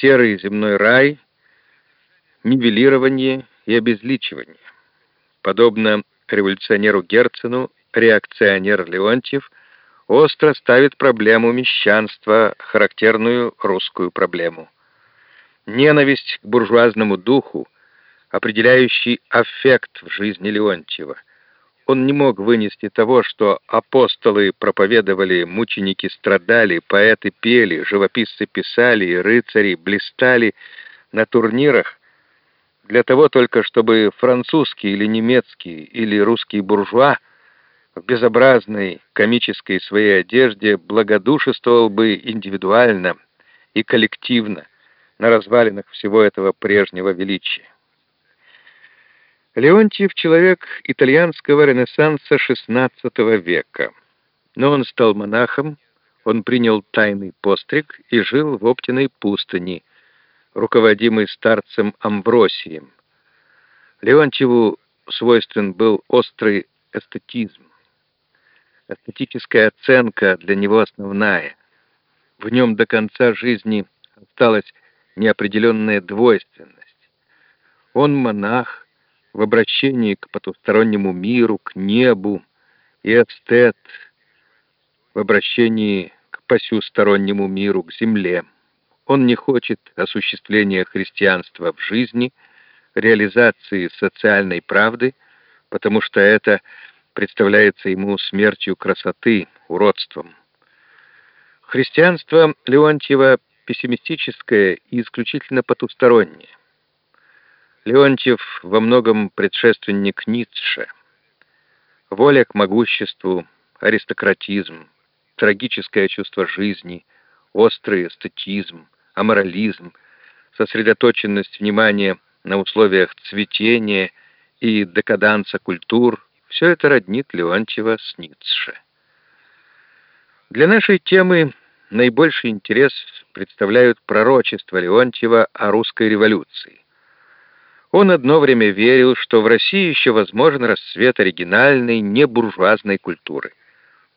серый земной рай, нивелирование и обезличивание. Подобно революционеру Герцену, реакционер Леонтьев остро ставит проблему мещанства, характерную русскую проблему. Ненависть к буржуазному духу, определяющий аффект в жизни Леонтьева. Он не мог вынести того, что апостолы проповедовали, мученики страдали, поэты пели, живописцы писали, рыцари блистали на турнирах, для того только, чтобы французский или немецкий или русский буржуа в безобразной комической своей одежде благодушествовал бы индивидуально и коллективно на развалинах всего этого прежнего величия. Леонтьев — человек итальянского ренессанса XVI века. Но он стал монахом, он принял тайный постриг и жил в Оптиной пустыне, руководимый старцем Амбросием. Леонтьеву свойствен был острый эстетизм. Эстетическая оценка для него основная. В нем до конца жизни осталась неопределенная двойственность. Он монах, в обращении к потустороннему миру, к небу, и эстет в обращении к посюстороннему миру, к земле. Он не хочет осуществления христианства в жизни, реализации социальной правды, потому что это представляется ему смертью красоты, уродством. Христианство Леонтьева пессимистическое и исключительно потустороннее. Леонтьев во многом предшественник Ницше. Воля к могуществу, аристократизм, трагическое чувство жизни, острый эстетизм, аморализм, сосредоточенность внимания на условиях цветения и декаданса культур — все это роднит Леонтьева с Ницше. Для нашей темы наибольший интерес представляют пророчества Леонтьева о русской революции. Он одно время верил, что в России еще возможен расцвет оригинальной, небуржуазной культуры.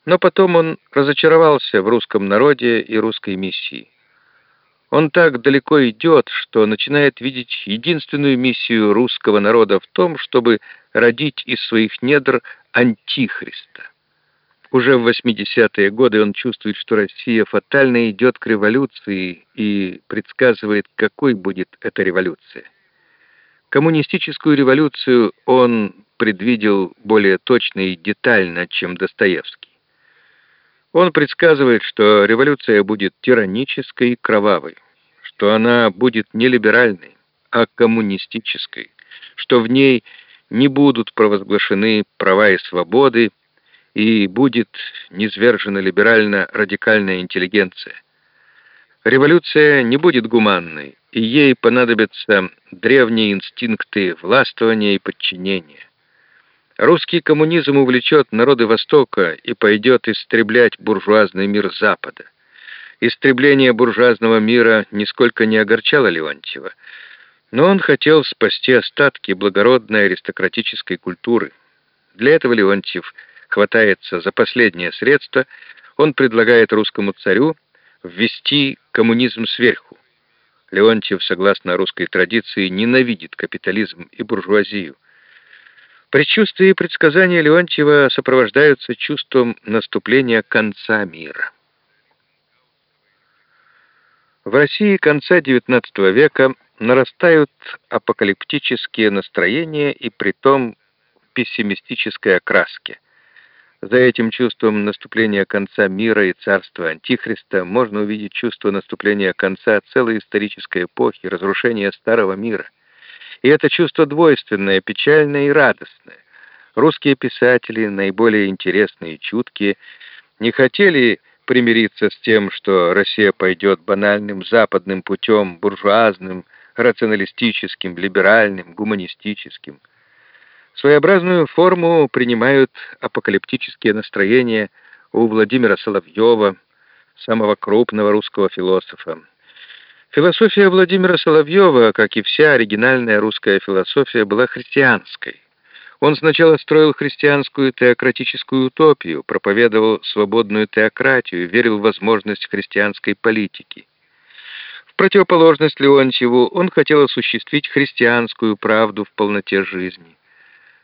Но потом он разочаровался в русском народе и русской миссии. Он так далеко идет, что начинает видеть единственную миссию русского народа в том, чтобы родить из своих недр антихриста. Уже в 80-е годы он чувствует, что Россия фатально идет к революции и предсказывает, какой будет эта революция. Коммунистическую революцию он предвидел более точно и детально, чем Достоевский. Он предсказывает, что революция будет тиранической и кровавой, что она будет не либеральной, а коммунистической, что в ней не будут провозглашены права и свободы, и будет низвержена либерально-радикальная интеллигенция. Революция не будет гуманной, и ей понадобятся древние инстинкты властвования и подчинения. Русский коммунизм увлечет народы Востока и пойдет истреблять буржуазный мир Запада. Истребление буржуазного мира нисколько не огорчало Леонтьева, но он хотел спасти остатки благородной аристократической культуры. Для этого Леонтьев хватается за последнее средство, он предлагает русскому царю ввести коммунизм сверху. Леонтьев, согласно русской традиции, ненавидит капитализм и буржуазию. Предчувствия и предсказания Леонтьева сопровождаются чувством наступления конца мира. В России конца XIX века нарастают апокалиптические настроения и притом в пессимистической окраске – за этим чувством наступления конца мира и царства Антихриста можно увидеть чувство наступления конца целой исторической эпохи, разрушения старого мира. И это чувство двойственное, печальное и радостное. Русские писатели, наиболее интересные и чуткие, не хотели примириться с тем, что Россия пойдет банальным западным путем, буржуазным, рационалистическим, либеральным, гуманистическим. Своеобразную форму принимают апокалиптические настроения у Владимира Соловьева, самого крупного русского философа. Философия Владимира Соловьева, как и вся оригинальная русская философия, была христианской. Он сначала строил христианскую теократическую утопию, проповедовал свободную теократию, верил в возможность христианской политики противоположность Леонтьеву он хотел осуществить христианскую правду в полноте жизни.